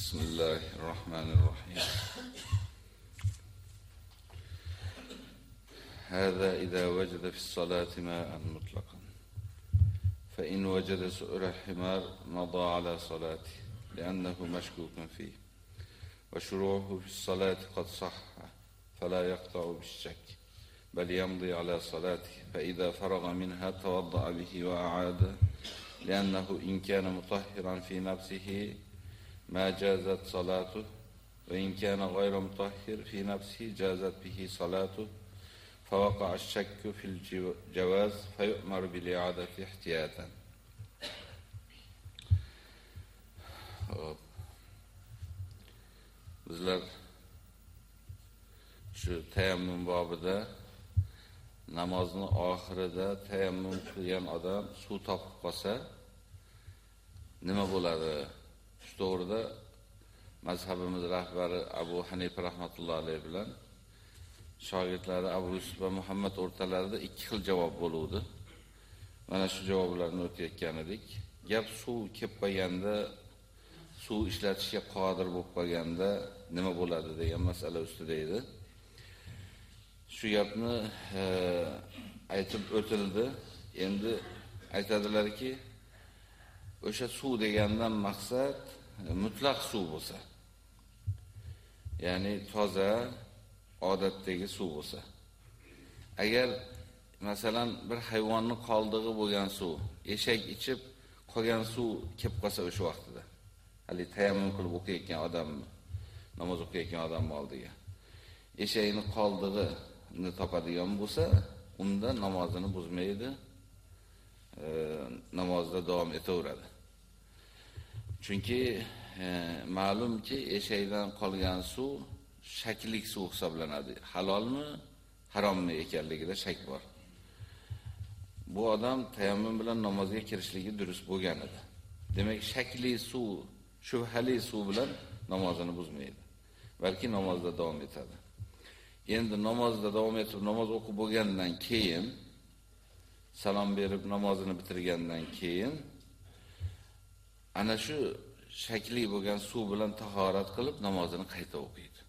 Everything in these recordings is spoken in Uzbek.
بسم الله الرحمن الرحيم. هذا إذا وجد في الصلاة ماء مطلقا. فإن وجد سؤر الحمار مضى على صلاته لأنه مشكوك فيه. وشروعه في الصلاة قد صح فلا يقطع بالشك بل يمضي على صلاته. فإذا فرغ منها توضأ به وأعاد لأنه إن كان مطهرا في نفسه ما جازت صلاته وإن كان غير مطهر في نفسه جازت به صلاته فوقع الشك في الجواز فيؤمر بالإعادة احتياطا bizlar shu tayammum bobida namozni oxirida tayammum qilgan odam suv topib qolsa nima bo'ladi? To'g'rida mazhabimiz rahbari Abu Hanifa rahmatullohi alayhi bilan shogirdlari Abu Yusuf va Muhammad o'rtalarida ikki xil javob bo'luvdi. Mana shu javoblarni o'tayotgan edik. Gap suv kelib qolganda, suv ishlatishga qodir bo'lib qolganda nima bo'ladi degan masala ustida edi. Shu gapni e, aytib o'tildi. Endi aytadilarki, o'sha suv degandan maqsad mutlaq suv bo'lsa. Ya'ni toza, odatdagi suv bo'lsa. Agar masalan bir hayvonning qoldig'i bo'lgan suv, eshak ichib qolgan suv kelib qolsa o'sha vaqtida, hali tayammum qilib o'qiyotgan odam, namoz o'qiyotgan odam oldiga. Eshakning qoldig'ini topadigan bo'lsa, unda namozini buzmaydi, e, namozda davom etaveradi. Chunki ma'lumki, eshakdan qolgan suv shaklik suv hisoblanadi. Halolmi, harommi ekanligida shak bor. Bu odam tayammum bilan namozga kirishligi durust bo'lgan edi. Demak, shakli suv, shubhali suv bilan namozini buzmaydi. balki namozda davom etadi. Endi namozda davom etib namoz o'qib bo'lgandan keyin salom berib namozini bitirgandan keyin ana shu shakli bo'lgan suv bilan tahorat qilib namozini qayta o'qiydi.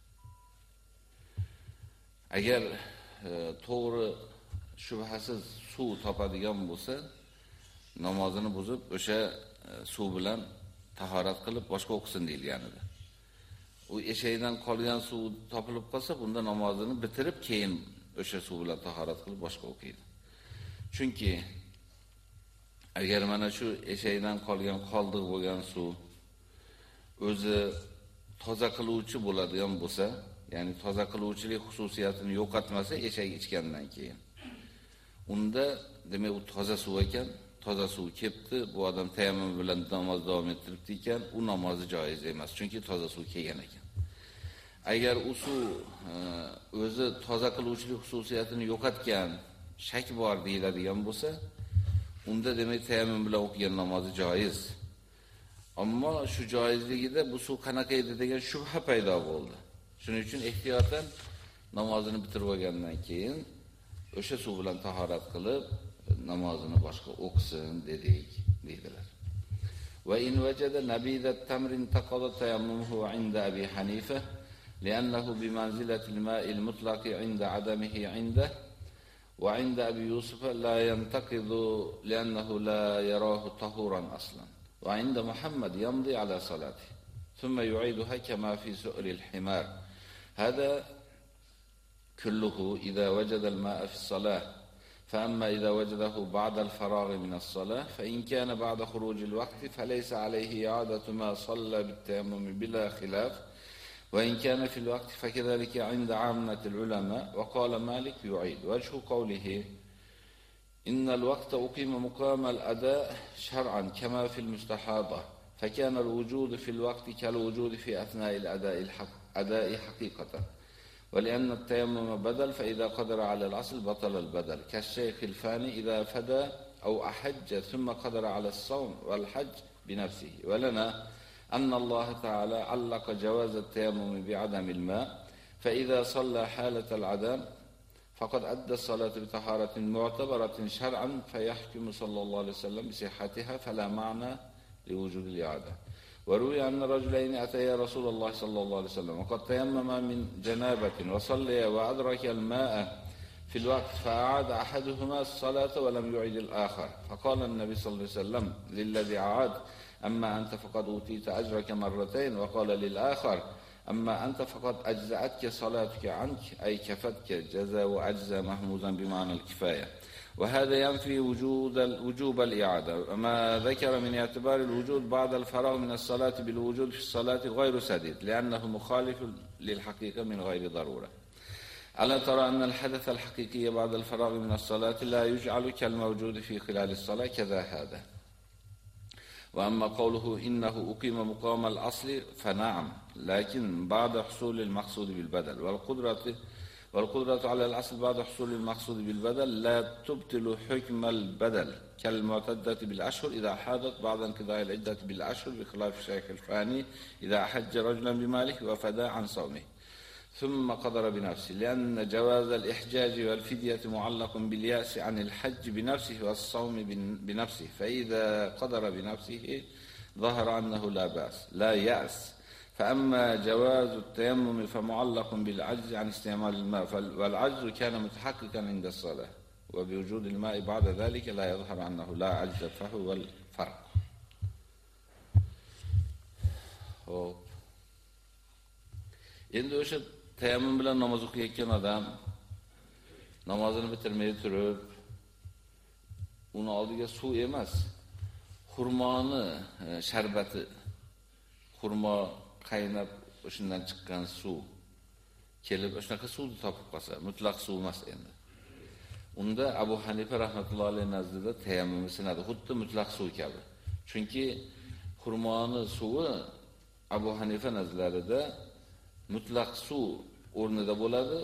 Agar e, to'g'ri shubhasiz suv topadigan bo'lsa, namozini buzib o'sha e, suv bilan tahorat qilib boshqa o'qisin deyilgan edi. U eshakdan qolgan suv topilib qolsa, bunda namozini bitirib keyin o'sha suv bilan tahorat qilib boshqa o'qiydi. Chunki agar mana shu eshakdan qolgan qoldiq bo'lgan suv o'zi toza qiluvchi bo'ladigan bo'lsa, ya'ni toza qiluvchilik xususiyatini yo'qotmasa eshak ichgandan keyin. Unda demak u toza suv ekan, toza suv kelibdi, bu odam tayammum bilan namoz davom ettiribdi ekan, u namozi joiz emas, chunki toza suv kelgan ekan. Agar u suv e, o'zi toza qiluvchilik xususiyatini yo'qotgan, shak bor deyiladigan bo'lsa, unda demak tayammum bilan o'qigan namozi joiz. Ammo shu joizligida bu suv qanaqa edi degan shubha paydo bo'ldi. Shuning uchun ehtiyotan namozini bitirib olgandan keyin o'sha suv bilan tahorat qilib namozini boshqa o'qisin dedik deydilar. Va in wajada nabidat tamrin taqada tayammumuhu 'inda Abi Hanifa لأنه بمنزلة الماء المطلق عند عدمه عنده وعند أبي يوسف لا ينتقض لأنه لا يراه طهورا أصلا وعند محمد يمضي على صلاته ثم يعيدها كما في سؤر الحمار. هذا كله إذا وجد الماء في الصلاة. فأما إذا وجده بعد الفراغ من الصلاة فإن كان بعد خروج الوقت فليس عليه إعادة ما صلى بالتيمم بلا خلاف. وإن كان في الوقت فكذلك عند عامة العلماء وقال مالك يعيد. وجه قوله إن الوقت أقيم مقام الأداء شرعا كما في المستحاضة فكان الوجود في الوقت كالوجود في أثناء الأداء الحق أداء حقيقة. ولأن التيمم بدل فإذا قدر على الأصل بطل البدل. كالشيخ الفاني إذا فدى أو أحج ثم قدر على الصوم والحج بنفسه. ولنا أن الله تعالى علق جواز التيمم بعدم الماء فإذا صلى حالة العدم فقد أدى الصلاة بطهارة معتبرة شرعا فيحكم صلى الله عليه وسلم بصحتها فلا معنى لوجود الإعادة. وروي أن رجلين أتيا رسول الله صلى الله عليه وسلم وقد تيمم من جنابة وصلي وأدرك الماء في الوقت فأعاد أحدهما الصلاة ولم يعيد الآخر. فقال النبي صلى الله عليه وسلم للذي عاد أما أنت فقد أوتيت أجرك مرتين وقال للآخر أما أنت فقد أجزأتك صلاتك عنك أي كفتك جزاء وأجزاء محموزا بمعنى الكفاية. وهذا ينفي وجود وجوب الإعادة. وما ذكر من اعتبار الوجود بعد الفراغ من الصلاة بالوجود في الصلاة غير سديد لأنه مخالف للحقيقة من غير ضرورة. ألا ترى أن الحدث الحقيقي بعد الفراغ من الصلاة لا يجعل كالموجود في خلال الصلاة كذا هذا؟ وأما قوله إنه أقيم مقام الأصل فنعم لكن بعد حصول المقصود بالبدل. والقدرة والقدرة على الأصل بعد حصول المقصود بالبدل لا تبطل حكم البدل كالمعتدة بالأشهر إذا حادت بعد انقضاء العدة بالأشهر بخلاف الشيخ الفاني إذا حج رجلا بماله وفدا عن صومه. ثم قدر بنفسه لأن جواز الإحجاج والفدية معلق باليأس عن الحج بنفسه والصوم بنفسه فإذا قدر بنفسه ظهر أنه لا بأس لا يأس. فأما جواز التيمم فمعلق بالعجز عن استعمال الماء والعجز كان متحققا عند الصلاة وبوجود الماء بعد ذلك لا يظهر أنه لا عجز فهو الفرق. endi o'sha tayammum bilan namoz o'qiyotgan odam namozini bitirmay turib uni oldiga suv emas xurmoni e, sharbati xurmo qaynab o'shandan chiqqan suv kelib shunaqa suvni topib qolsa mutlaq suv emas endi. Unda Abu Hanifa rahmatullohi alayhi nazdida tayammum sinadi xuddi mutlaq suv kabi. Chunki xurmoni suvi Abu Hanifa nazarlarida mutlaq suv o'rnida bo'ladi.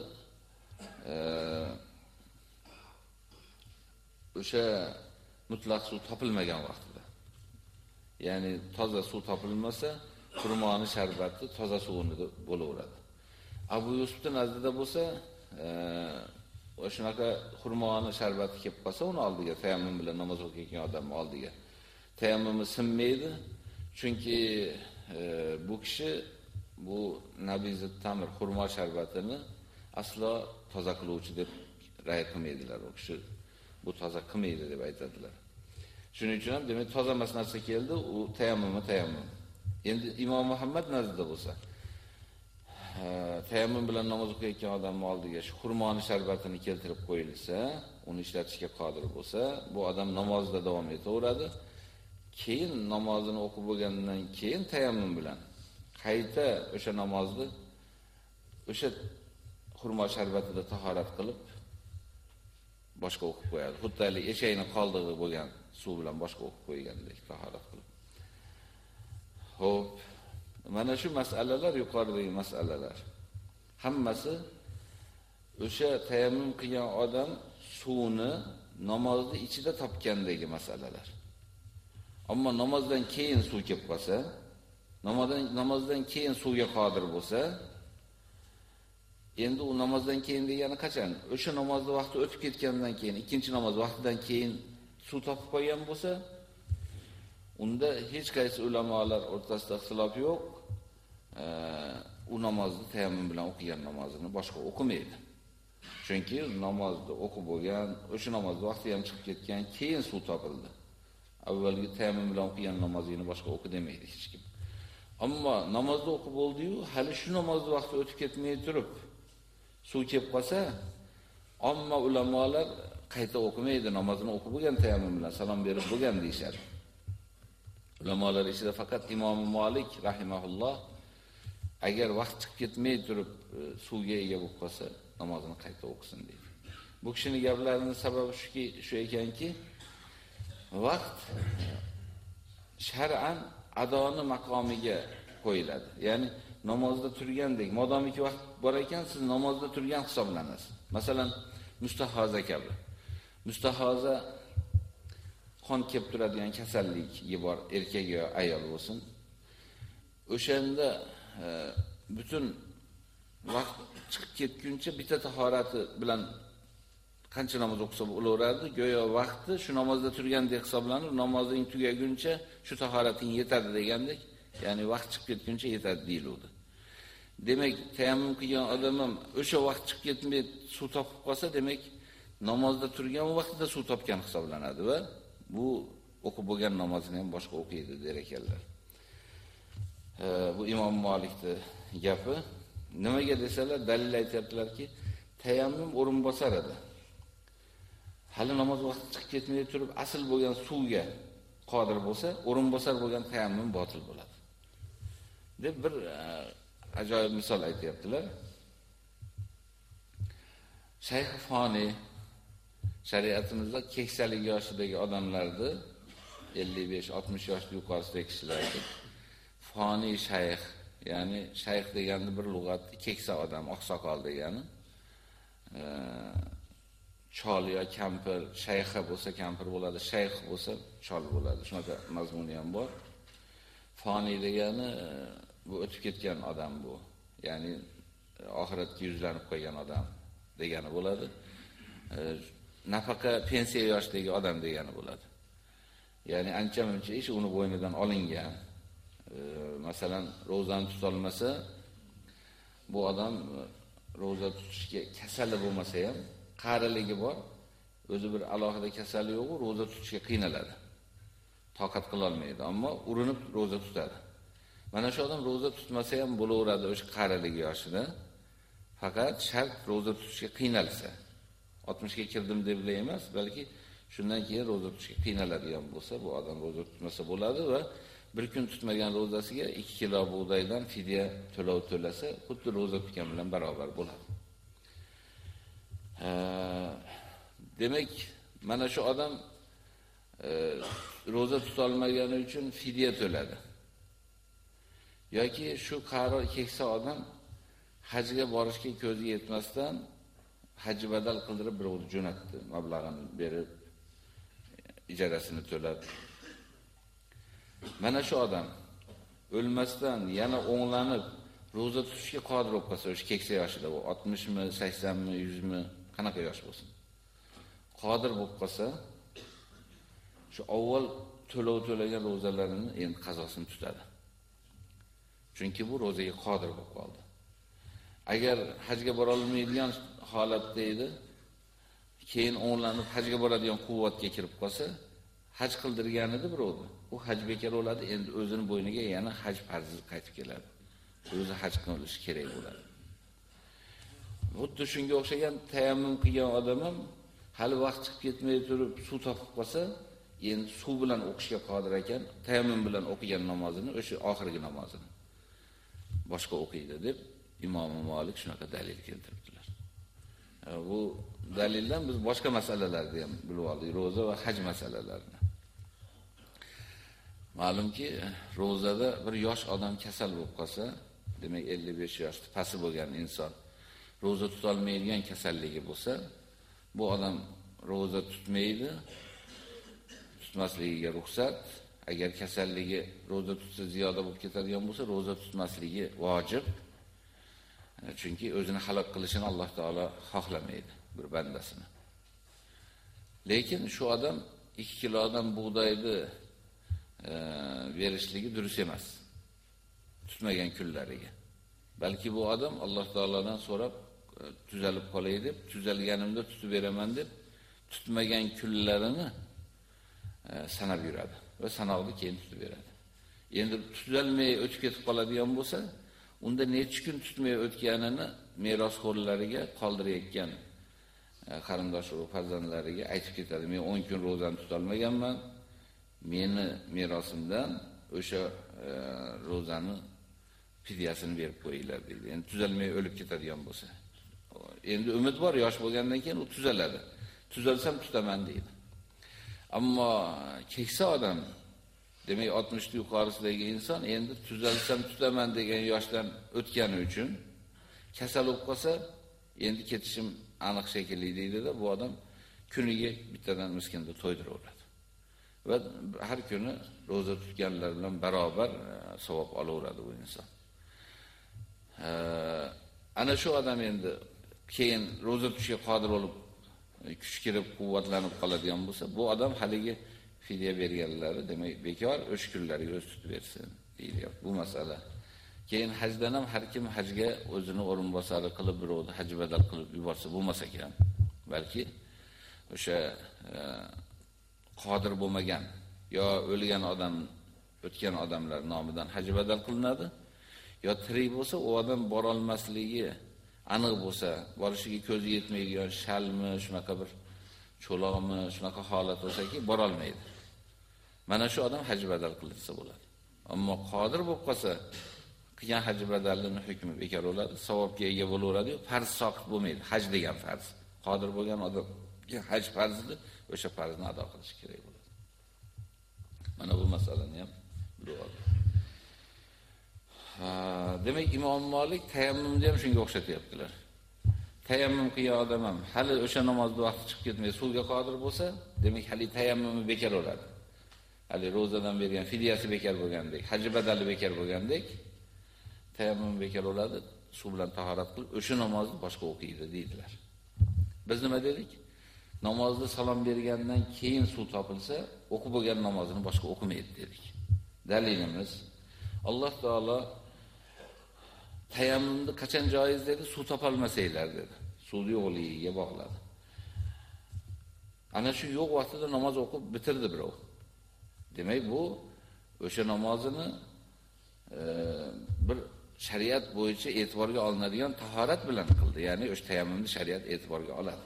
o'sha mutlaq suv topilmagan vaqtida. Ya'ni toza suv topilmasa, xurmoni sharbati toza suv o'rnida bo'laveradi. Abu Yusufning nazdida bo'lsa, va shunaqa xurmoni sharbati kelib qolsa, uni oldiga tayammum bilan namoz o'qiyotgan odam oldiga tayammumi sinmaydi. Chunki bu kishi bu nabizi tamir xurmo sharbatini aslo toza qiluvchi deb ra'y qilmaydilar. U kishi bu toza qilmaydi deb aytadilar. Shuning uchun ham demak toza emas narsa keldi, u tayammumi tayammum. Endi Imom Muhammad nazdida bo'lsa, tayammum bilan namoz o'qiyotgan odam oldiga shu xurmoni sharbatini keltirib qo'yilsa, uni ishlatishga qodir bo'lsa, bu odam namozda davom etaveradi. Keyin namozini o'qib bo'lgandan keyin tayammum bilan qayta o'sha namozni o'sha xurmo sharbatida tahorat qilib boshqa o'qib qo'yadi. Xuddi hali eshakni qoldig'i bo'lgan suv bilan boshqa o'qib qo'ygandek tahorat qilib. Xo'p, mana shu masalalar yuqoridagi masalalar. Hammasi o'sha tayammum qilgan odam suvni namozni ichida topgandagi masalalar. Ammo namozdan keyin suv kelib qolsa, namozdan namozdan keyin suvga qodir bo'lsa, endi u namozdan keyin degani qachon? O'sha namozni vaqti o'tib ketgandan keyin, ikkinchi namoz vaqtidan keyin suv topib qo'ygan bo'lsa, unda hech qaysi ulamolar o'rtasida ixtilof yo'q. u namozni tayammum bilan o'qigan namozini boshqa o'qimaydi. Chunki namozni o'qib bo'lgan, o'sha namoz vaqti ham chiqib ketgan, keyin suv topildi. Avvalgi tayammum bilan o'qigan namozini boshqa o'qi demaydi hech kim. Ammo namozni o'qib bo'ldi-yu, hali shu namoz vaqti o'tib ketmay turib suv kelib qolsa, ammo ulamolar qayta o'qimaydi, namozini o'qib bo'lgan tayammum bilan salom berib bo'lgan deyshadi. Ulamolar ichida faqat Imom Malik rahimahulloh agar vaqt chiqib ketmay turib e, suvga ega bo'lib qolsa, namozini qayta o'qisin deydi. Bu kishining gaplarining sababi shuki, shu ekanki, vaqt shar'an adoni maqomiga qo'yiladi. Ya'ni namozda turgandek, modomiki vaqt bor ekan, siz namozda turgan hisoblanasiz. Masalan, mustahoza kabi. Mustahoza qon kelib turadigan kasallik bor erkak yo ayol bo'lsin. O'shanda e, butun vaqt chiqib ketguncha bitta tahorati bilan qancha namoz o'qisa bo'laveradi, go'yo vaqti shu namozda turgandek hisoblanib, namozing tugaguncha shu tahorating yetadi degandek, Ya'ni vaqt chiqib ketguncha yetadi deyiladi. Demak, tayammum qilgan odam ham o'sha vaqt chiqib ketmay suv topib qolsa, demak, namozda turgan vaqtida suv topgan hisoblanadi va bu o'qib bo'lgan namozini ham boshqa o'qiydi der ekanlar. bu Imom Malikning gapi. Nimaga desalar, dalil aytibdilarki, tayammum o'rin bosar edi. Hali namoz vaqti chiqib ketmay turib, asl bo'lgan suvga qodir bo'lsa, o'rin bosar bo'lgan tayammum botil bo'ladi. deb bir e, ajoyib misol aytibdilar. Shayx Foni shariatimizda keksalik yoshidagi odamlarni 55-60 yoshdan yuqorisidagi kishilarni foni shayx, ya'ni shayx deganda bir lug'atda keksa odam, oqsoqol degani. E, chol yo kampir, shayxa bo'lsa kampir bo'ladi, shayx bo'lsa chol bo'ladi. Shunaqa mazmuni ham bor. Foni degani e, bu o'tib ketgan odam bu. Ya'ni oxiratga yuzlanib qo'ygan odam degani bo'ladi. E, nafaqa pensiya yoshidagi odam degani bo'ladi. Ya'ni ancha-muncha ish uni bo'ynidan olingan. E, masalan, ro'zani tutolmasa, bu odam ro'za tutishga kasali bo'lmasa ham qariligi bor, o'zi bir alohida kasali yo'q, ro'za tutishga qiynaladi. Toqat qila olmaydi, ammo urinib ro'za tutadi. Mana shu odam ro'za tutmasa ham bo'laveradi o'sha qariligi yoshida. Faqat shart ro'za tutishga qiynalsa. 60 ga kirdim deb emas, balki shundan keyin ro'za tutishga qiynaladigan bo'lsa, bu odam ro'za tutmasa bo'ladi va bir kun tutmagan ro'zasiga 2 kilo bug'doydan fidya to'lov to'lasa, xuddi ro'za tutgan bilan barobar bo'ladi. demek demak, mana shu odam e, roza tutolmagani uchun fidya to'ladi. yoki shu qaro keksa odam hajga borishga ko'zi yetmasdan haj badal qildirib birovni jo'natdi, mablag'ini berib, ijarasini to'lab. Mana shu odam o'lmasdan yana o'nglanib roza tutishga qodir bo'lib qolsa, o'sha keksa yoshida, 60mi, 80mi, 100mi qanaqa yosh bo'lsin. Qodir bo'lib qolsa, shu avval to'lov to'lagan ro'zalarini endi qazosini tutadi. Chunki bu ro'zaga qodir bo'lib qoldi. Agar hajga bora olmaydigan holatda edi, keyin o'nlanib hajga boradigan quvvatga kirib qolsa, haj qildirgan edi birovni. U haj bekor bo'ladi, endi o'zini bo'yniga yana haj farzi qaytib keladi. O'zi haj qilish kerak bo'ladi. Xuddi shunga o'xshagan tayammum qilgan odam ham hali vaqt chiqib ketmay turib suv topib qolsa, endi suv bilan o'qishga qodir ekan, tayammum bilan o'qigan namozini, o'sha oxirgi namozini boshqa o'qiydi deb Imom Malik shunaqa dalil keltiribdilar. E, bu dalildan biz boshqa masalalarni ham bilib oldik, roza va haj masalalarini. Ma'lumki, rozada bir yosh odam kasal bo'lib qolsa, demak 55 yoshda pasi bo'lgan inson roza tutolmaydigan kasalligi bo'lsa, bu odam roza tutmaydi, tutmasligiga ruxsat, agar kasalligi roza tutsa ziyoda bo'lib ketadigan bo'lsa, roza tutmasligi vojib. E, chunki o'zini halok qilishini Alloh taolo xohlamaydi bir bandasini. Lekin shu odam 2 kilodan bug'doyni e, berishligi durust emas. Tutmagan kunlariga. Balki bu odam Alloh taolodan so'rab tuzalib qolay deb, tuzalganimda tutib beraman deb tutmagan kunlarini e, sanab yuradi. va sanoqni keyin tutib beradi. Endi tuzalmay o'tib ketib qoladigan bo'lsa, unda necha kun tutmay o'tganini merosxo'rlariga qoldirayotgan e, qarindosh urug' farzandlariga aytib ketadi. Men 10 kun ro'zani tutolmaganman. Meni merosimdan o'sha e, ro'zani fidyasini berib qo'yinglar deydi. Endi tuzalmay o'lib ketadigan bo'lsa. Endi umid bor, yosh bo'lgandan keyin u tuzaladi. Tuzalsam tutaman deydi. Ammo keksa odam, demak 60 yuqorisidagi inson endi tuzalsam tutaman degan yoshdan o'tgani uchun kasal bo'lib qolsa, endi ketishim aniq shekilli deydi-da, bu odam kuniga bittadan miskinda to'ydiraveradi. Va har kuni roza tutganlar bilan barobar e, savob olaveradi bu inson. E, ana shu odam endi keyin roza tutishga qodir bo'lib e, kuch kirib quvvatlanib qoladigan bo'lsa, bu odam haligi fidya berganlari, demak, bekor o'sh kunlariga o'z tutib bersin deyilyapti bu masala. Keyin hajdan ham har kim hajga o'zini o'rinbosari qilib birovni haj badal qilib yuborsa bo'lmas ekan. Balki o'sha e, qodir bo'lmagan yo o'lgan odam o'tgan odamlar nomidan haj badal qilinadi yo tirik bo'lsa u odam bora olmasligi aniq bo'lsa, borishiga ko'zi yetmaydigan shalmi, shunaqa bir cho'loqmi, shunaqa holat bo'lsa-ki, bora olmaydi. Mana shu odam haj badal qilinsa bo'ladi. Ammo qodir bo'lib qolsa, qilgan haj badalining hukmi bekor bo'ladi, savobga ega bo'laveradi-yu, farz soqit bo'lmaydi. Haj degan farz. Qodir bo'lgan odamga haj farzi, o'sha farzni ado qilish kerak bo'ladi. Mana bu masalani ham bilib oling. demak Imom Malik tayammumni ham shunga o'xshatyaptilar. Tayammum qilgan odam ham hali o'sha namozda vaqti chiqib ketmay suvga qodir bo'lsa, demak hali tayammumi bekor bo'ladi. Hali rozadan bergan fidyasi bekor bo'lgandek, haj badali bekor bo'lgandek, tayammum bekor bo'ladi, suv bilan tahorat qilib o'sha namozni boshqa o'qiydi deydilar. Biz nima dedik? Namozni salom bergandan keyin suv topilsa, o'qib bo'lgan namozini boshqa o'qimaydi dedik. Dalilimiz Alloh taolo tayammumni qachon joiz dedi? Suv topolmasanglar dedi. Suvni yo'qligiga bog'ladi. Ana shu yo'q vaqtida namoz o'qib bitirdi birov. Demak, bu o'sha namozini e, bir shariat bo'yicha e'tiborga olinadigan tahorat bilan qildi. Ya'ni o'sha tayammumni shariat e'tiborga oladi.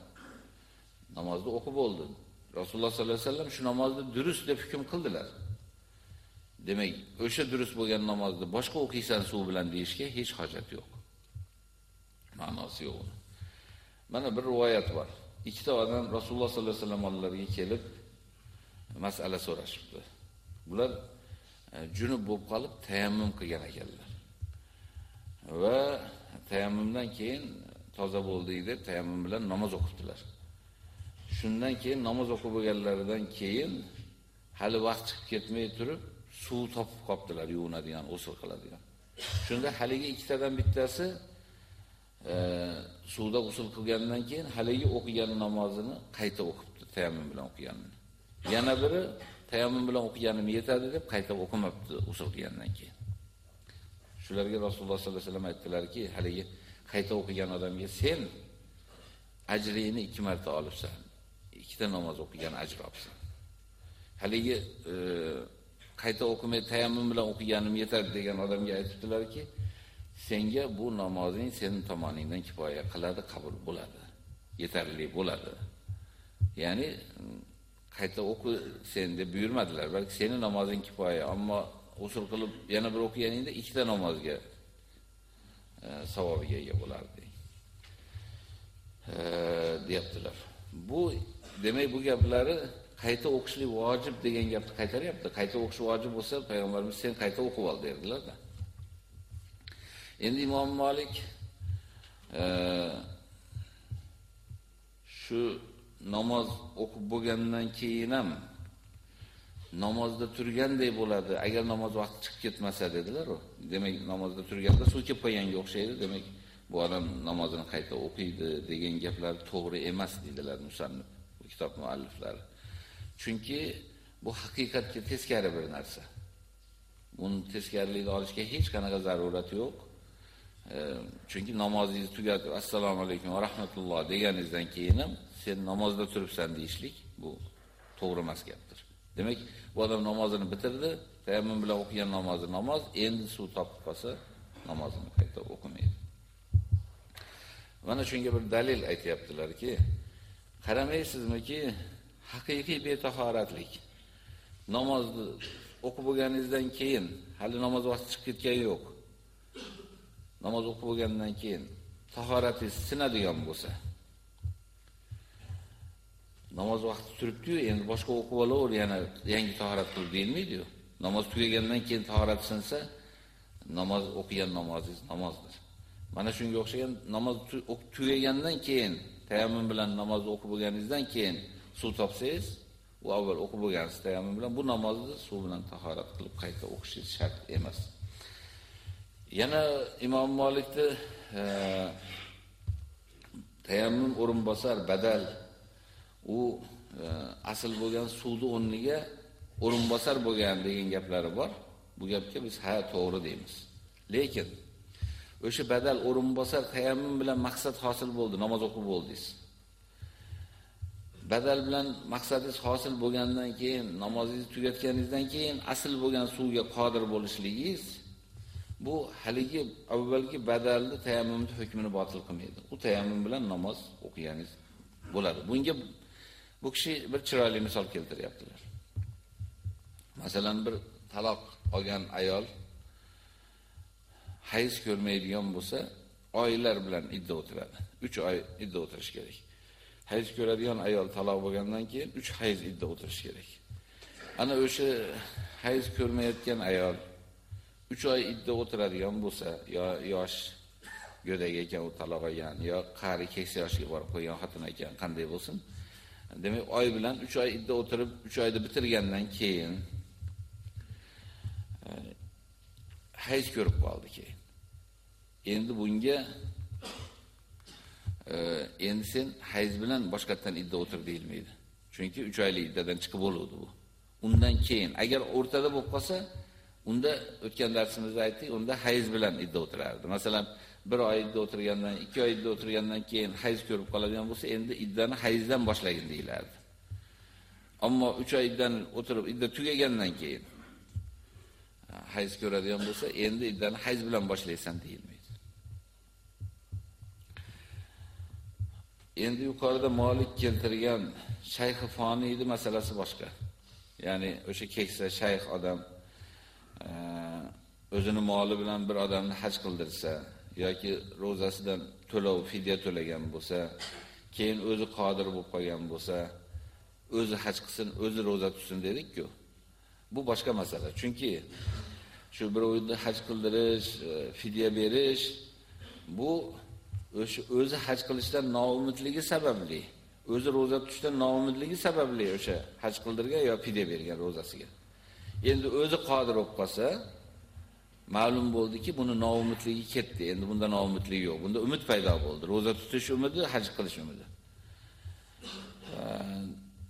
Namozni o'qib bo'ldi. Rasululloh sollallohu alayhi vasallam shu namozni durust deb hukm qildilar. Demak, o'sha durust bo'lgan namozni boshqa o'qiysan suv bilan deyishga hech hojat yo'q. Ma'nosi yo'q. Mana bir rivoyat bor. Ikkita odam Rasululloh sollallohu alayhi vasallam oldilariga kelib masala so'rashibdi. Bular e, junub bo'lib qolib tayammum qilgan ekanlar. Va tayammumdan keyin toza bo'ldik deb tayammum bilan namoz o'qibdilar. Shundan keyin namoz o'qib bo'lganlaridan keyin hali vaqt chiqib ketmay turib suv topib qopdilar yuvinadigan, usul qiladigan. Shunda haligi ikkitadan bittasi e, suvda usul qilgandan keyin haligi o'qigan namozini qayta o'qibdi, tayammum bilan o'qiganini. Yana biri tayammum bilan o'qiganim yetadi deb qayta o'qimabdi usul qilgandan keyin. Shularga Rasululloh sollallohu alayhi vasallam aytdilarki, haligi qayta o'qigan odamga sen ajrini ikki marta olibsan. Ikkita namoz o'qigan ajr olibsan. Haligi e, qayta o'qimay tayammum bilan o'qiganim yetadi degan odamga aytibdilarki, senga bu namozing sening tomoningdan kifoya qiladi, qabul bo'ladi, yetarli bo'ladi. Ya'ni qayta o'qi sen deb buyurmadilar, balki sening namozing kifoya, ammo usul qilib yana bir o'qiganingda ikkita namozga e, savobiga ega bo'lardi. E, deyaptilar. Bu demak bu gaplari qayta o'qishlik vojib degan gapni qaytaryapti. Qayta o'qish vojib bo'lsa, payg'ambarimiz sen qayta o'qib ol derdilar-da. Endi Imom Malik e, shu namoz o'qib bo'lgandan keyin ham namozda turganday bo'ladi. Agar namoz vaqti chiqib ketmasa dedilar u. Demak, namozda turganda suv kelib qo'yganga o'xshaydi. Demak, bu odam namozini qayta o'qiydi degan gaplar to'g'ri emas dedilar musannif, bu kitob mualliflari. Chunki bu haqiqatga teskari bir narsa. Buni teskarilikni olishga hech qanaqa zarurat yo'q. Ehm, chunki namozingizni tugatib assalomu alaykum va rahmatulloh deganingizdan keyin ham sen namozda turibsan deyishlik bu to'g'ri emas gapdir. Demak, bu odam namozini bitirdi, tayammum bilan o'qigan namozi namoz, endi suv topib qolsa namozini qayta o'qimaydi. Mana shunga bir dalil aytayaptilarki, qaramaysizmiki, haqiqiy betahoratlik. Namozni o'qib bo'lganingizdan keyin, hali namoz vaqti chiqib ketgan yo'q. Namoz o'qib bo'lgandan keyin tahoratingiz sinadigan bo'lsa, namoz vaqti turibdi-yu, endi boshqa o'qib olaver, yana yangi tahorat qilib deyilmaydi-yu. Namoz tugagandan keyin tahorat sinsa, namoz o'qigan namozingiz namozdir. Mana shunga o'xshagan namoz tugagandan keyin, tayammum bilan namoz o'qib bo'lganingizdan keyin suv topsangiz, u avval o'qib bo'lgansiz tayammum bilan bu namozni suv bilan tahorat qilib qayta o'qishingiz shart emas. Yana Imom Malikni e, tayammum o'rinbosar badal u e, asl bo'lgan suvni o'rniga o'rinbosar bo'lgan degan gaplari bor. Bu gapga biz ha to'g'ri deymiz. Lekin o'sha badal o'rinbosar tayammum bilan maqsad hosil bo'ldi, namoz o'qib bo'ldingiz. Badal bilan maqsadingiz hosil bo'lgandan keyin, namozingizni tugatganingizdan keyin asl bo'lgan suvga qodir bo'lishligingiz bu haligi avvalgi badalni tayammumni hukmini botil qilmaydi. U tayammum bilan namoz o'qiganingiz bo'ladi. Bunga bu kishi bir chiroyli misol keltiryaptilar. Masalan, bir taloq olgan ayol hayz ko'rmaydigan bo'lsa, oylar bilan idda o'tiradi. 3 oy idda o'tirish kerak. Hayz ko'radigan ayol taloq bo'lgandan keyin 3 hayz idda o'tirish kerak. Ana o'sha hayz ko'rmayotgan ayol 3 oy idda o'tiradigan bo'lsa, yo yosh go'dak ekan u taloq olgan, yo qari keksa yoshga borib qo'ygan xotin ekan, qanday bo'lsin? Demak, oy bilan 3 oy idda o'tirib, 3 oyda bitirgandan keyin e, hayz ko'rib qoldi keyin. Endi bunga endi sen hayz bilan boshqatdan idda o'tir deyilmaydi. Chunki 3 oylik iddadan chiqib bo'ladi bu. Undan keyin agar o'rtada bo'lib qolsa, unda o'tgan darsimizda aytdik, unda hayz bilan idda o'tirardi. Masalan, 1 oy idda o'tirgandan, 2 oy idda o'tirgandan keyin hayz ko'rib qoladigan bo'lsa, endi iddani hayzdan boshlagin deyilardi. Ammo 3 oy iddan o'tirib, idda tugagandan keyin hayz ko'radigan bo'lsa, endi iddani hayz bilan boshlaysan deyiladi. Endi yuqorida Malik keltirgan shayx foniydi masalasi boshqa. Ya'ni o'sha keksa shayx odam e, o'zini moli bilan bir odamni haj qildirsa yoki ro'zasidan to'lov fidya to'lagan bo'lsa, keyin o'zi qodir bo'lib qolgan bo'lsa, o'zi haj qilsin, o'zi ro'za tutsin dedik-ku. Bu boshqa masala. Chunki shu bir o'yinda haj qildirish, e, fidya berish bu o'sha o'zi haj qilishdan noumidligi sababli, o'zi ro'za tutishdan noumidligi sababli o'sha haj qildirgan yo fidya bergan ro'zasiga. Endi o'zi qodir bo'lib qolsa, ma'lum bo'ldiki, buni noumidligi ketdi. Endi bunda noumidlik yo'q. Bunda umid paydo bo'ldi. Roza tutish umidi, haj qilish umidi.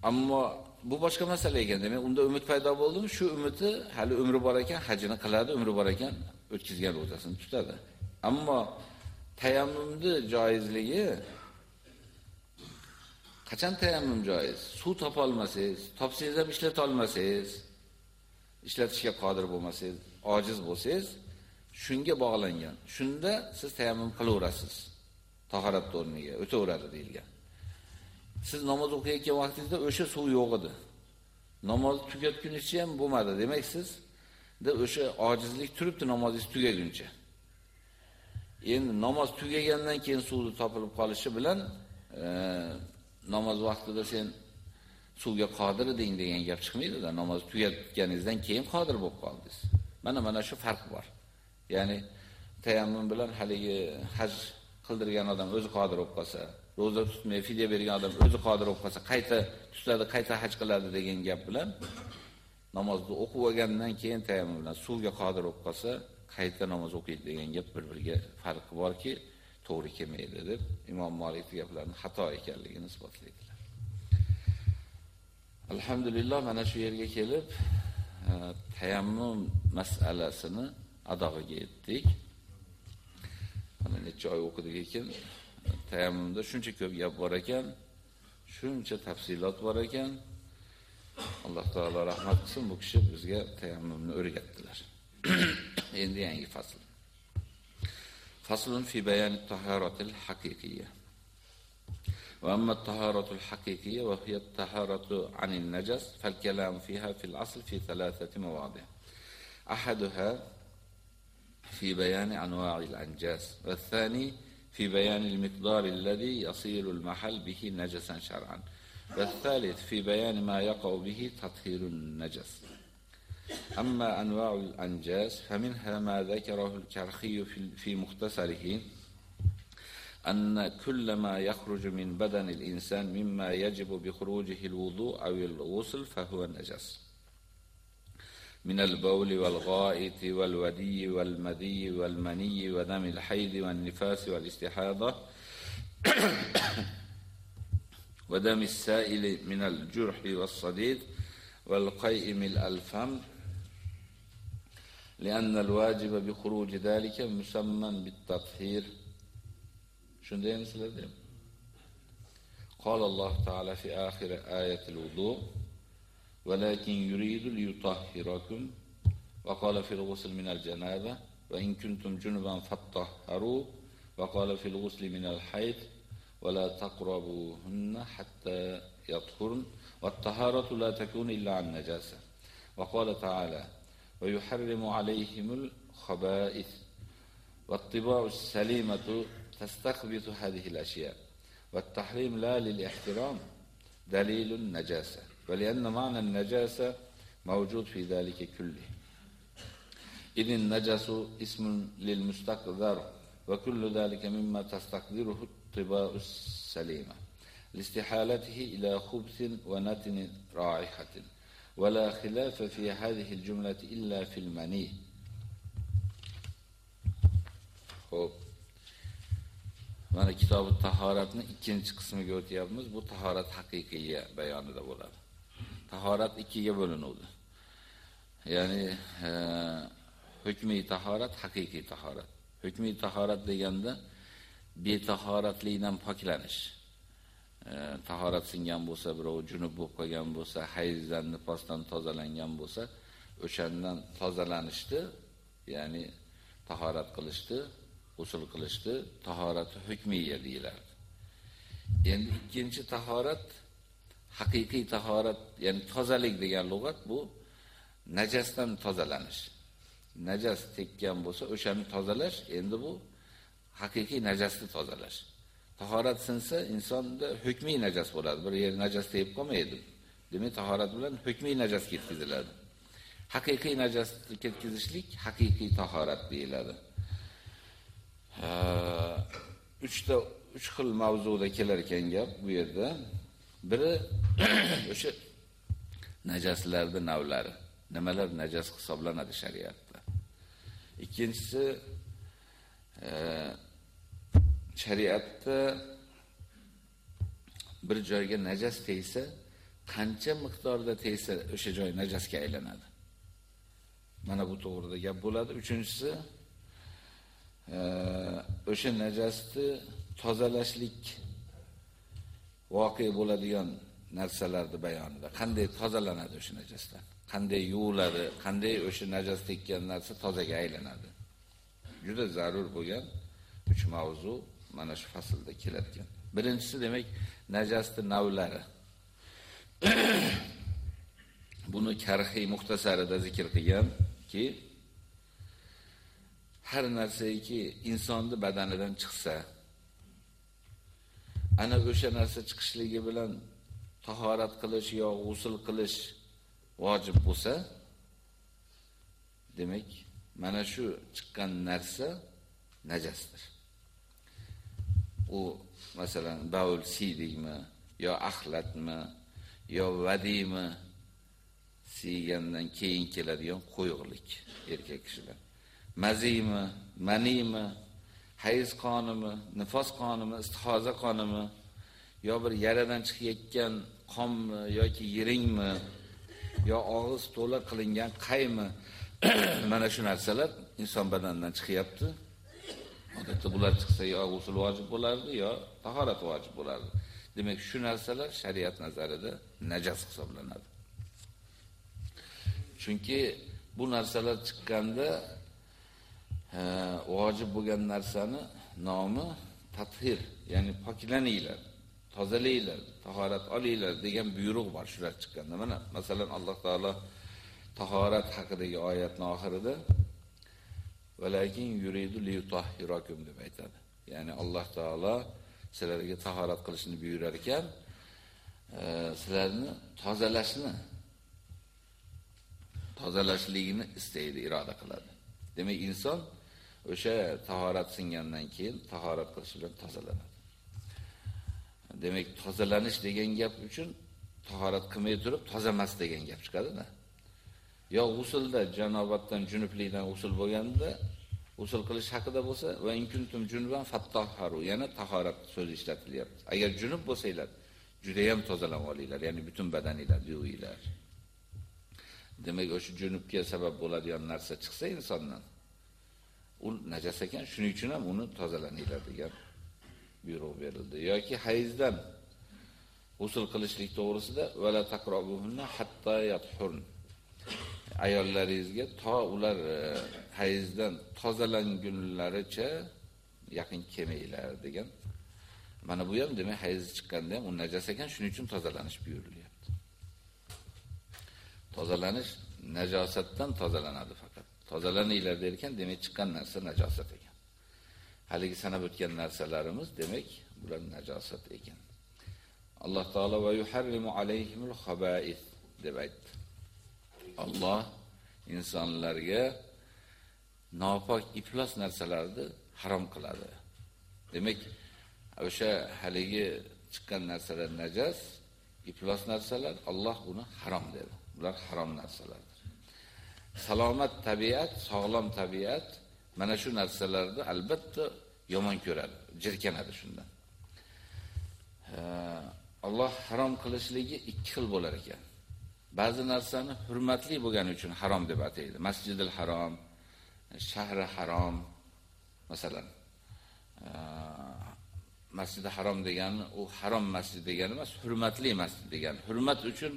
Ammo bu boshqa masala ekan. Demak, unda umid paydo bo'ldimi? Shu umidi hali umri bor ekan, hajini qiladi, umri bor ekan, o'tkazgan rozasini tutadi. Ammo tayammumni joizligi qachon tayammum joiz? Suv topa olmasangiz, topsangiz ham ishlata olmasangiz, ishlatishga qodir bo'lmasangiz, ojiz bo'lsangiz, shunga bog'langan. Shunda siz tayammum qilaverasiz. Tahorat o'rniga o'taveradi deyilgan. Siz namoz o'qiyotgan vaqtingizda o'sha suv yo'q edi. Namoz tugatgunicha ham bo'lmadi. Demak, siz de o'sha ojizlik turibdi namozingiz tugaguncha. Endi namoz tugagandan keyin suvni topilib qolishi bilan e, namoz vaqtida sen suvga qodir eding degan gap chiqmaydi-da. Namoz tugatganingizdan keyin qodir bo'lib qoldingiz. Mana mana shu farq bor. Ya'ni tayammum bilan haligi haj qildirgan odam o'zi qodir bo'lib qolsa, roza tutmay fidya bergan odam o'zi qodir bo'lib qolsa, qayta tutadi, qayta haj qiladi degan gap bilan namozni o'qib olgandan keyin tayammum bilan suvga qodir bo'lib qolsa, qayta namoz o'qiydi degan gap bir-biriga farqi borki, to'g'ri kelmaydi deb Imom Malik gaplarini xato ekanligini isbotlaydilar. Alhamdulillah mana shu yerga kelib e, tayammum masalasini adog'iga yetdik. Mana necha oy o'qidik ekan, tayammumda shuncha ko'p gap bor ekan, shuncha tafsilot bor ekan. Alloh taolo rahmat qilsin, bu kishi bizga tayammumni o'rgatdilar. Yangi fasl. Faslun fi bayan taharatil haqiqiyya. وأما الطهارة الحقيقية وهي الطهارة عن النجس فالكلام فيها في الأصل في ثلاثة مواضع أحدها في بيان أنواع الأنجاس والثاني في بيان المقدار الذي يصير المحل به نجسا شرعا والثالث في بيان ما يقع به تطهير النجس أما أنواع الأنجاس فمنها ما ذكره الكرخي في مختصره أن كل ما يخرج من بدن الإنسان مما يجب بخروجه الوضوء أو الغسل فهو نجس. من البول والغائط والودي والمدي والمني ودم الحيض والنفاس والاستحاضة ودم السائل من الجرح والصديد والقيء من الفم لأن الواجب بخروج ذلك مسمى بالتطهير. shunday emaslarda قال الله تعالى في آخر آية الوضوء ولكن يريد ليطهركم. وقال في الغسل من الجنابة وإن كنتم جنبا فطهروا وقال في الغسل من الحيض ولا تقربوهن حتى يطهرن. والطهارة لا تكون إلا عن نجاسة. وقال تعالى ويحرم عليهم الخبائث والطباع السليمة تستخبث هذه الأشياء. والتحريم لا للإحترام دليل النجاسة ولأن معنى النجاسة موجود في ذلك كله. إذ النجس اسم للمستقذر وكل ذلك مما تستقدره الطباء السليمة لاستحالته إلى خبث ونتن رائحة. ولا خلاف في هذه الجملة إلا في المني Xo'p. Mana kitobi tahoratni ikkinchi qismiga o'tyapmiz. Bu tahorat haqiqiy bayonida bo'ladi. Tahorat ikkiga bo'linadi. Ya'ni hukmiy tahorat, haqiqiy tahorat. Hukmiy tahorat deganda betahoratlikdan poklanish. Tahorat singan bo'lsa, birov junub bo'lib qolgan bo'lsa, hayzdan, nifosdan tozalangan bo'lsa, o'shandan tozalanishdi, ya'ni tahorat qilishdi, usul qilishdi, tahorati hukmiyya deyiladi. Endi ikkinchi tahorat haqiqiy tahorat, ya'ni tozalik degan lug'at bu najasdan tozalanish. Najas tekkan bo'lsa, o'shani tozalash, endi bu haqiqiy najasni tozalash. Tahorat sinsa insonda hukmiy najas bo'ladi. Bir yer najas deb qolmaydi. Demak, tahorat bilan hukmiy najas ketkiziladi. Haqiqiy najas ketkizishlik haqiqiy tahorat deyiladi. 3 ta 3 xil mavzuda kelar ekan gap bu yerda. Biri o'sha najaslarning navlari. Nimalar najas hisoblanadi shariatda? Ikkinchisi e, shariatda bir joyga najas tegsa, qancha miqdorda tegsa o'sha joy najasga aylanadi. Mana bu to'g'rida gap bo'ladi. Uchinchisi e, o'sha najasni tozalashlik voqe bo'ladigan narsalarni bayonida qanday tozalanadi o'sha najasdan, qanday yuviladi, qanday o'sha najas tekkan narsa tozaga aylanadi. Juda zarur bo'lgan uch mavzu mana shu faslda keladigan. Birinchisi demak najosatning navlari. Buni Karhi muxtasarida zikr qilganki, har narsaki insonni badanidan chiqsa, ana o'sha narsa chiqishligi bilan tahorat qilish yo g'usl qilish vojib bo'lsa, demak, mana shu chiqqan narsa najasdir. U masalan baul siydikmi yo axlatmi yo vadimi siygandan keyin keladigan qo'yg'lik erkak kishilar. Mazimi, manimi, hayz qonimi nifos qonimi istihoza qonimi yo bir yaradan chiqayotgan qonmi yoki yiringmi yo og'iz to'la qilingan qaymi mana shu narsalar inson badanidan chiqyapti. Odatda bular chiqsa yo g'usl vojib bo'lardi, yo tahorat vojib bo'lardi. Demak, shu narsalar shariat nazarida najas hisoblanadi. Chunki bu narsalar chiqqanda vojib bo'lgan narsani nomi tathir, ya'ni poklaninglar, tozalanglar, tahorat olinglar degan buyruq bor shular chiqqanda. Mana masalan Alloh taolo tahorat haqidagi oyatning oxirida Velakin yuridu li yutahhirakum deb aytadi. Ya'ni Alloh taolo sizlarga tahorat qilishni buyurar ekan, e, sizlarni tozalashni tozalashligini istaydi, iroda qiladi. Demak, inson o'sha tahorat singandan keyin tahorat qilish bilan tozalanadi. Demak, tozalanish degan gap uchun tahorat qilmay turib tozamas degan gap chiqadi-da. Yo g'uslda janobatdan junublikdan g'usl bo'lganda g'usl qilish haqida bo'lsa va inkuntum junuban fattahharu yana tahorat so'zi ishlatilyapti. Agar junub bo'lsanglar, juda ham tozalanib olinglar, ya'ni butun badaninglarni yuvinglar. demak o'sha junubga sabab bo'ladigan narsa chiqsa insondan u najas ekan, shuning uchun ham uni tozalaninglar degan buyruq berildi. yoki hayzdan usul qilishlik to'g'risida vala taqrobuhunna hatta yathurn. Ayollaringizga to ular e, hayzdan tozalangunlaricha yaqin kelmanglar degan. Mana bu ham demak hayz chiqqanda ham u najas ekan, shuning uchun tozalanish buyurilyapti. Tozalanish najosatdan tozalanadi faqat. Tozalaninglar derkan, demak chiqqan narsa najosat ekan. Haligi sanab o'tgan narsalarimiz demak bular najosat ekan. Alloh taolo va yuharrimu alayhimul khaba'is deb aytdi. Alloh insonlarga nopok iflos narsalarni harom qiladi. Demak, o'sha haligi chiqqan narsalar najas, iflos narsalar Alloh uni harom dedi. Bular harom narsalardir. Salomat tabiat, sog'lom tabiat mana shu narsalarni albatta yomon ko'radi, jirkanadi shundan. Alloh harom qilishligi ikki xil bo'lar ekan. Ba'zi narsani hurmatli bo'lgani uchun harom deb ataydi. Masjidil Harom, shahri harom masalan. Masjidi Harom degani u harom masjid degani emas, hurmatli masjid degani. Hurmat uchun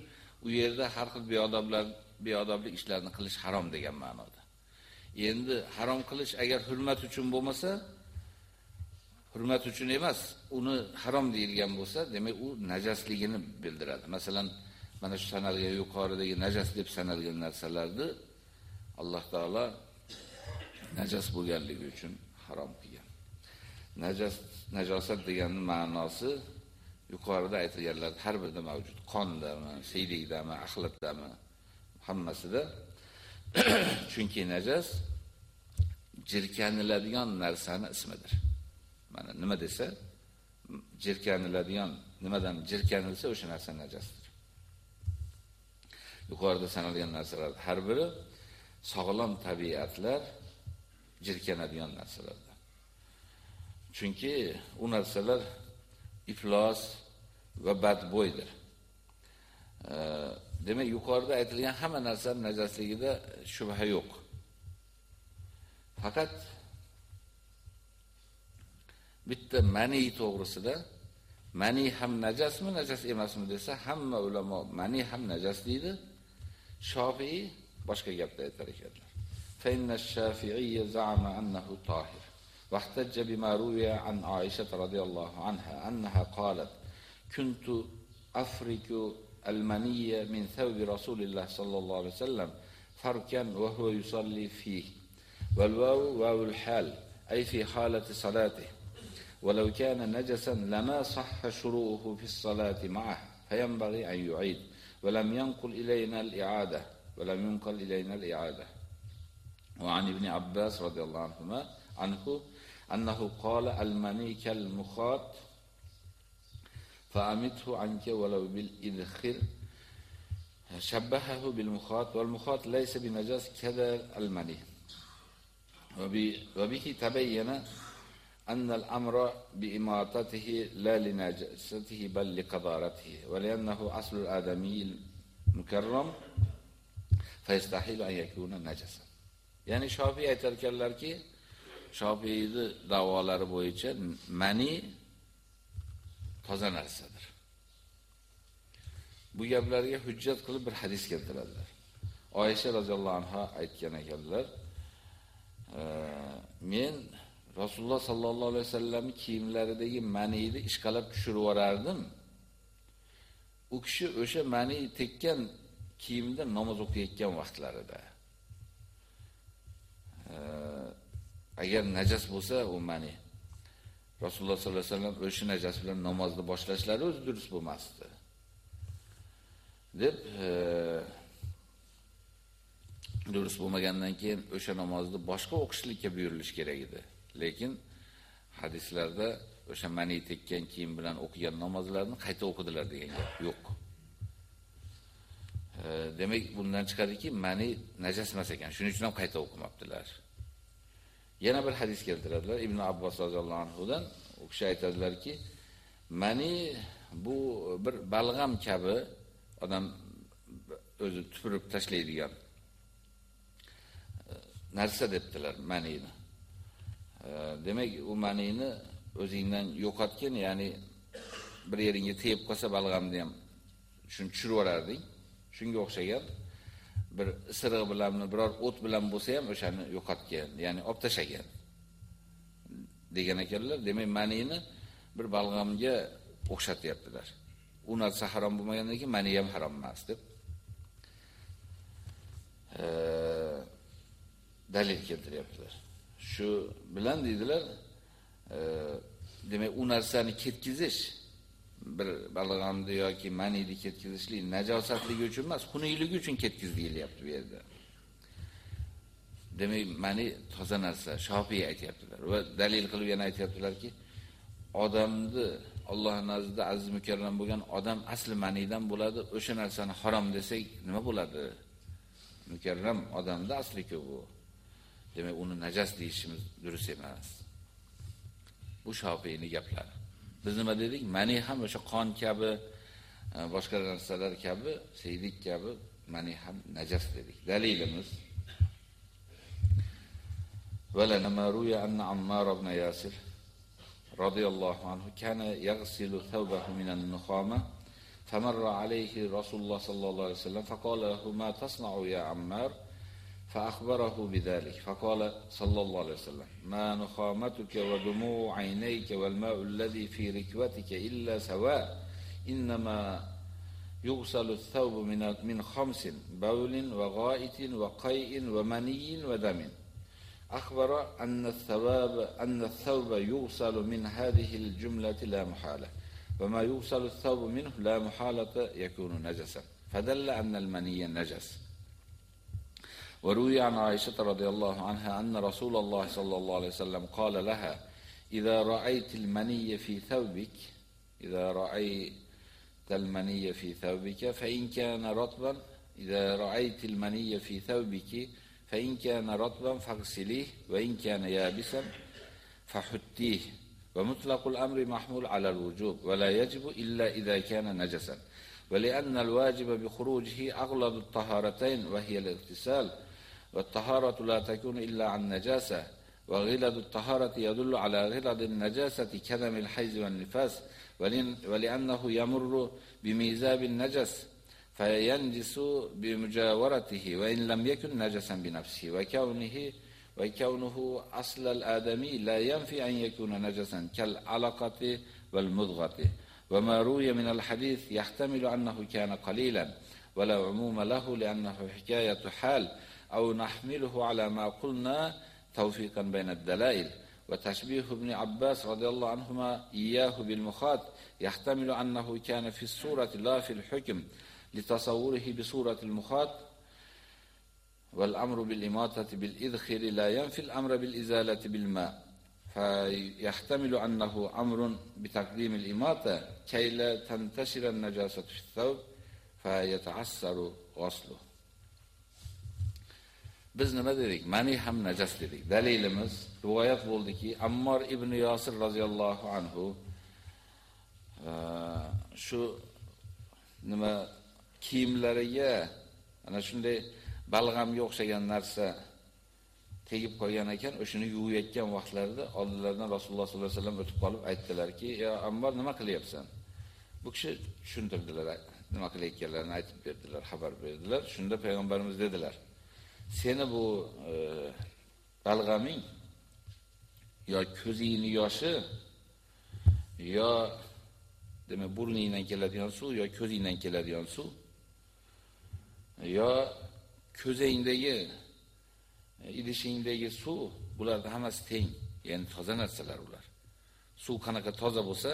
u yerda har xil beodoblar, beodoblik ishlarini qilish harom degan ma'noda. Endi harom qilish agar hurmat uchun bo'lmasa, hurmat uchun emas, uni harom deyilgan bo'lsa, demak u najasligini bildiradi. Masalan, mana shu sanalgan yuqoridagi najas deb sanalgan narsalarni Alloh taolo najas bo'lganligi uchun harom qilgan. Najas najosat deganning ma'nosi yuqorida aytilganlar har birida mavjud. Qondami, siylikdami, axlatdami, hammasida. Chunki najas jirkaniladigan narsani ismidir. Mana nima desa, jirkaniladigan nimadan jirkanilsa o'sha narsa najasdir. Yuqorida sanalgan narsalar har biri sog'lom tabiatlar jirkanadigan narsalardir. Chunki u narsalar iflos va badbo'ydir. Demak, yuqorida aytilgan hamma narsa najosligida shubha yo'q. Faqat bitta mani to'g'risida mani ham najasmi, najas emasmi desa, hamma ulamo mani ham najas deydi. Shofiy boshqa gapda aytar ekanlar. Inna ash-Shafi'i za'ama annahu tahir. واحتج بما روي عن عائشة رضي الله عنها أنها قالت كنت أفرك المنية من ثوب رسول الله صلى الله عليه وسلم فركا وهو يصلي فيه والواو واو الحال أي في حالة صلاته ولو كان نجسا لما صح شروعه في الصلاة معه فينبغي أن يعيد ولم ينقل إلينا الإعادة ولم ينقل إلينا الإعادة. وعن ابن عباس رضي الله عنهما عنه أنه قال المني كالمخاط فأمته عنك ولو بالإذخر شبهه بالمخاط والمخاط ليس بنجاس كذا المني. وبه تبين أن الأمر بإماطته لا لنجاسته بل لقضارته ولأنه أصل الآدمي المكرم فيستحيل أن يكون نجسا يعني شافعي aytarkanlarki Shofiyni davolari bo'yicha mani toza narsadir. Bu gaplarga hujjat qilib bir hadis keltiradilar. Oysha roziyallohu anha aytgan ekanlar, men Rasululloh sallallohu alayhi vasallam kiyimlaridagi maniyni ishqalab tushirib yuborardim. U kishi o'sha mani tekkan kiyimda namoz o'qiyotgan vaqtlarida. agar najas bo'lsa, u mani Rasululloh sallallohu alayhi vasallam o'sha najas bilan namozni boshlashlari o'zi durust bo'lmasdi. deb e, durust bo'lmagandan keyin o'sha namozni boshqa o'qishlikka buyurilish kerak edi. Lekin hadislarda o'sha mani tekkan kiyim bilan o'qigan namozlarni qayta o'qidilar degan gap yo'q. E, demak, bundan chiqadiki, mani najas emas ekan. Shuning uchun ham qayta o'qimabdilar. Yana bir hadis keltiradilar Ibn Abbos roziyallohu anhudan. U kishi aytadilarki, mani bu bir balg'am kabi odam o'zi tupurib tashlaydigan e, narsa debdilar ma'nini. Demak, u ma'nini o'zingdan yo'qotgan, ya'ni bir yeringga tegib qolsa balg'amni ham shuni tushirib yuborarding. Shunga o'xshagan bir isiriq bilanmi, biror o't bilan bo'lsa ham o'shani yo'qotgan, ya'ni olib tashagan. degan ekanlar. Demak, ma'nini bir balg'amga o'xshatyaptilar. U narsa harom bo'lmagandan keyin ma'ni ham harom emas deb dalil keltiryaptilar. Shu bilan deydilar, e, demak u narsani ketkizish bir balg'amni yoki maniyni ketkizishlik najosatligi uchun emas, xunuyligi uchun ketkiz deyilyapti bu yerda. Demak, mani toza narsa, Shofiy aytayaptilar va dalil qilib yana aytayaptilarki, odamni Alloh nazdida aziz mukarram bo'lgan odam asli manidan bo'ladi. O'sha narsani harom desak nima bo'ladi? Mukarram odamda asli ku bu. Demak, uni najas deyishimiz durust emas. Bu Shofiyning gaplari. Biz nima dedik? Mani ham o'sha qon kabi, e, boshqa narsalar kabi, seydik kabi mani ham najas dedik. Dalilimiz ولنا روي أن عمار بن ياسر رضي الله عنه كان يغسل ثوبه من النخامة فمر عليه رسول الله صلى الله عليه وسلم فقال له ما تصنع يا عمار فأخبره بذلك فقال صلى الله عليه وسلم ما نخامتك ودموع عينيك والماء الذي في ركبتك إلا سواء إنما يغسل الثوب من من خمس بول وغائط وقيء ومني ودم. أخبر أن الثواب أن الثوب يغسل من هذه الجملة لا محالة وما يغسل الثوب منه لا محالة يكون نجسا. فدل أن المني نجس. وروي عن عائشة رضي الله عنها أن رسول الله صلى الله عليه وسلم قال لها إذا رأيت المني في ثوبك إذا رأيت المني في ثوبك فإن كان رطبا إذا رأيت المني في ثوبك فإن كان رطبا فاغسليه وإن كان يابسا فحتيه ومطلق الأمر محمول على الوجوب ولا يجب إلا إذا كان نجسا. ولأن الواجب بخروجه أغلب الطهارتين وهي الاغتسال والطهارة لا تكون إلا عن نجاسة وغلد الطهارة يدل على غلد النجاسة كدم الحيز والنفاس ولأنه يمر بميزاب النجس فينجس بمجاورته وإن لم يكن نجسا بنفسه وكونه وكونه أصل الآدمي لا ينفي أن يكون نجسا كالعلقة والمضغة. وما روي من الحديث يحتمل أنه كان قليلا ولا عموم له لأنه حكاية حال أو نحمله على ما قلنا توفيقا بين الدلائل. وتشبيه ابن عباس رضي الله عنهما إياه بالمخاط يحتمل أنه كان في الصورة لا في الحكم لتصوره بصورة المخاط. والأمر بالإماتة بالإذخر لا ينفي الأمر بالإزالة بالماء. فيحتمل أنه أمر بتقديم الإماتة كي لا تنتشر النجاسة في الثوب فيتعسر غسله. Biz nima dedik? Mani ham najas dedik. Dalilimiz rivoyat bo'ldiki, Ammor ibn Yosir roziyallohu anhu e, shu nima kiyimlariga ana shunday balg'amga o'xshagan narsa tegib qolgan ekan, o'shini yuvayotgan vaqtlarida oldilaridan Rasululloh sollallohu alayhi vasallam o'tib qolib aytdilarki, "Ya Ammor, nima qilyapsan?" Bu kishi tushuntirdilar, nima qilayotganlarini aytib berdilar, xabar berdilar. Shunda payg'ambarimiz dedilar: seni bu e, balg'aming yo ko'zingni yoshi yo demak burningdan keladigan suv yo ko'zingdan keladigan suv yo ko'zingdagi e, idishingdagi suv bularning hammasi teng, ya'ni toza narsalar ular. Suv qanaqa toza bo'lsa,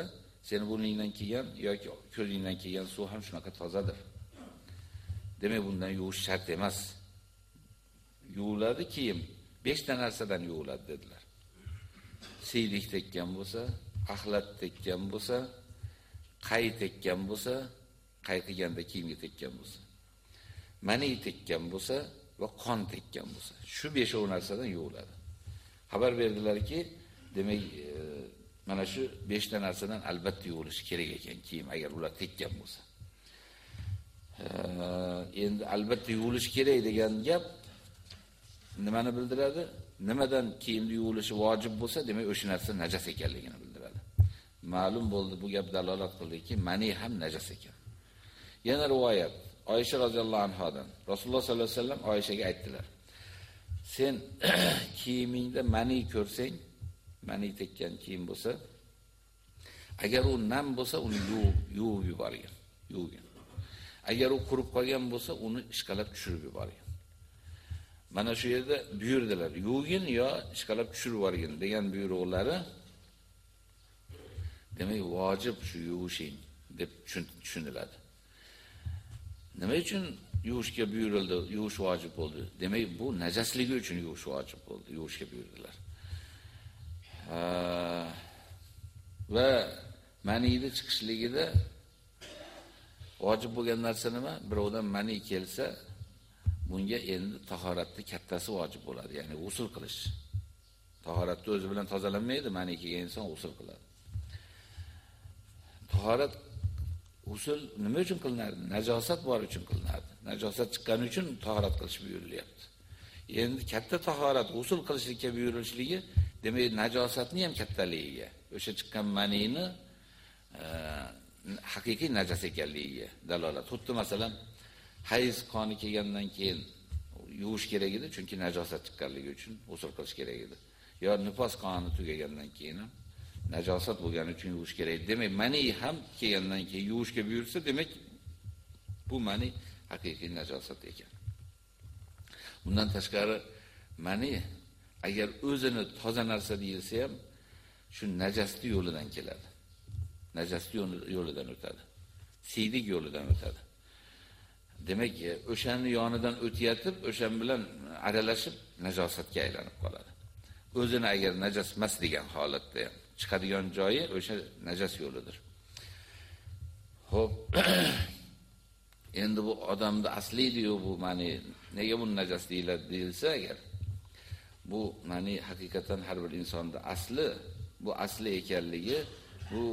seni burningdan kelgan yoki ko'zingdan kelgan suv ham shunaqa tozadir. Demak, bundan yuvish shart emas. Yuviladi kiyim 5 ta narsadan yuviladi dedilar. Siylik tekkan bo'lsa, axlat tekkan bo'lsa, qay tekkan bo'lsa, qay qilganda kiyimga tekkan bo'lsa, mani tekkan bo'lsa va qon tekkan bo'lsa, shu 5 narsadan yuviladi. Xabar berdilarki, demak, e, mana shu 5 ta narsadan albatta yuvilishi kerak ekan kiyim agar ular tekkan bo'lsa. E, endi albatta yuvilish kerak degan gap nimani bildiradi? Nimadan kiyimni yuvilishi vojib bo'lsa, demak o'sha narsa najas ekanligini bildiradi. Ma'lum bo'ldi bu gap dalolat qildiki, mani ham najas ekan. Yana rivoyat Oysha roziyallohu anhodan Rasululloh sollallohu alayhi vasallam Oyshaga aytdilar: "Sen kiyimingda mani ko'rsang, mani tekkan kiyim bo'lsa, agar u nam bo'lsa, uni yuvib yuvib yuborgin, yuvgin. Agar u qurib qolgan bo'lsa, uni ishqalab tushirib yuborgin." Mana shu yerda buyurdilar, yuvgin yo ishqalab tushirib yuborgin degan buyruqlari demak vojib shu yuvishing deb tushuniladi. Nima uchun yuvishga buyurildi, yuvish vojib bo'ldi? Demak, bu najasligi uchun yuvish vojib bo'ldi, yuvishga buyurdilar. Va maniyni chiqishligida vojib bo'lgan narsa nima? Birovdan mani kelsa, bunga endi tahoratni kattasi vojib bo'ladi, ya'ni usul qilish. Tahoratni o'zi bilan tozalanmaydi, mani kelgan inson usul qiladi. Tahorat usul nima uchun qilinadi? Najosat bor uchun qilinadi. Najosat chiqqani uchun tahorat qilish buyurilyapti. Endi katta tahorat usul qilishlikka buyurilishligi, demak najosatni ham kattaligiga, o'sha chiqqan manini e, haqiqiy najas ekanligiga dalolat. Xuddi masalan, hayz qoni kelgandan keyin yuvish kerak edi, chunki najosat chiqqanligi uchun usul qilish kerak edi. Yo nifos qoni tugagandan keyin ham najosat bo'lgani uchun yuvish kerak. Demak, mani ham kelgandan keyin yuvishga buyursa, demak bu mani haqiqiy najosat ekan. Bundan tashqari mani agar o'zini toza narsa deyilsa ham shu najasli yo'lidan keladi. Najasli yo'lidan o'tadi. Siydik yo'lidan o'tadi. Demak, o'shani yonidan o'tiyatib, o'shan bilan aralashib najosatga aylanib qoladi. O'zini agar najas emas degan holatda ham chiqadigan joyi o'sha najas yo'lidir. Xo'p. Endi bu odamda asli diyor bu ma'ni nega bu najas deyiladi deyilsa agar bu ma'ni haqiqatan har bir insonda asli bu asli ekanligi bu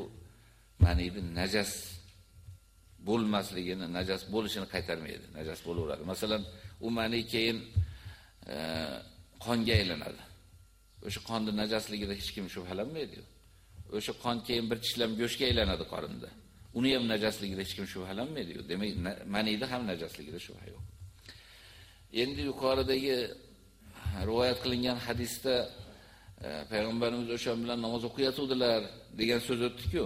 ma'ni bir najas bo'lmasligini, najas bo'lishini qaytarmaydi, najas bo'laveradi. Masalan, u ma'ni keyin e, qonga aylanadi. O'sha qonni najasligida hech kim shubhalanmaydi-ku. o'sha qon keyin bir tishlam go'shtga aylanadi qorinda. Uni ham najasligida hech kim shubhalanmaydi-ku. Demak, manida ham najasligida shubha yo'q. Endi yuqoridagi rivoyat qilingan hadisda e, payg'ambarimiz o'sha bilan namoz o'qiyotgandilar degan so'z o'tdi-ku.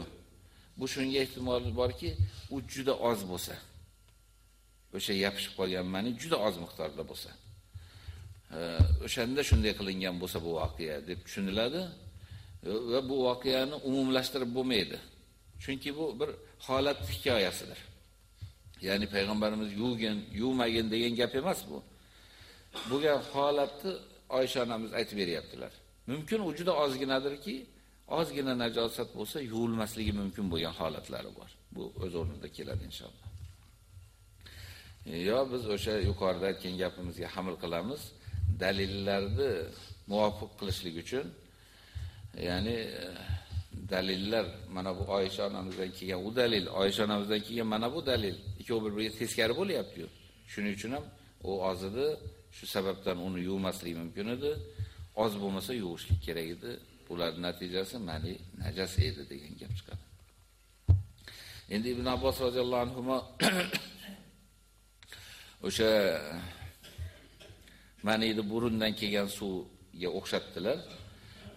Bu shunga ehtimol borki, u juda oz bo'lsa. O'sha yopishib qolgan mani juda oz miqdorda bo'lsa. O'shanda shunday qilingan bo'lsa bu voqea deb tushuniladi. va bu voqeani umumlashtirib bo'lmaydi. Chunki bu bir holat hikoyasidir. Ya'ni payg'ambarimiz yuvgin, yuvmagin degan gap emas bu. Bu gap holatni Oysha onamiz aytib beryaptilar. Mumkin u juda ozginadirki, ozgina najosat bo'lsa yuvilmasligi mumkin bo'lgan holatlari bor. Bu o'z o'rnida keladi inshaalloh. Yo biz o'sha yuqorida aytgan gapimizga hamil qilamiz, dalillarni muvofiq qilishlik uchun Ya'ni dalillar mana bu Oyisha onamizdan kelgan u dalil, Oyisha onamizdan kelgan mana bu dalil ikkovi bir-biriga teskari bo'lyapti-yu. Shuning uchun ham u ozidi, shu sababdan uni yuvmaslik mumkin edi. Oz bo'lmasa yuvishlik kerak edi. Ular natijasi mani najas edi degan gap chiqadi. Endi Ibn Abbos roziyallohu anhu o'sha manini burundan kelgan suvga o'xshatdilar.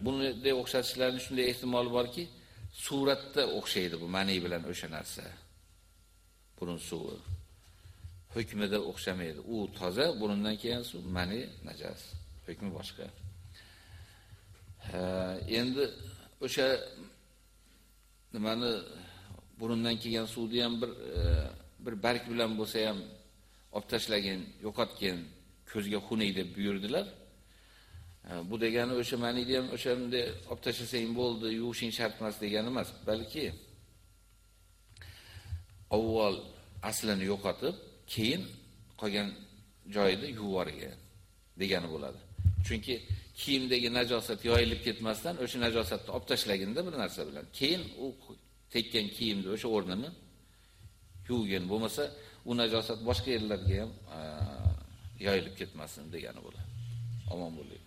Buni o'xshatishlarining shunday ehtimoli borki, suratda o'xshaydi bu ma'ni bilan o'sha narsa. Burun suvi. Hukmida o'xshamaydi. U toza, burundan kelgan suv ma'ni najas. Hukmi boshqa. Endi o'sha nimani burundan kelgan suvni ham bir e, bir barg bilan bo'lsa ham olib tashlagin, yo'qotgin, ko'zga xunay deb buyurdilar. bu degani o'sha manidi ham o'shanda olib tashlasang bo'ldi, yuvishing shart emas degani emas, balki avval aslini yo'qotib, keyin qolgan joyida yuvorgan degani bo'ladi. Chunki kiyimdagi najosat yoyilib ketmasdan o'sha najosatni olib tashlaginda bir narsa bilan, keyin u tekkan kiyimni o'sha o'rnini yuvgan bo'lmasa, u najosat boshqa yerlarga ham yoyilib ketmasin degani bo'ladi. Omon bo'ling.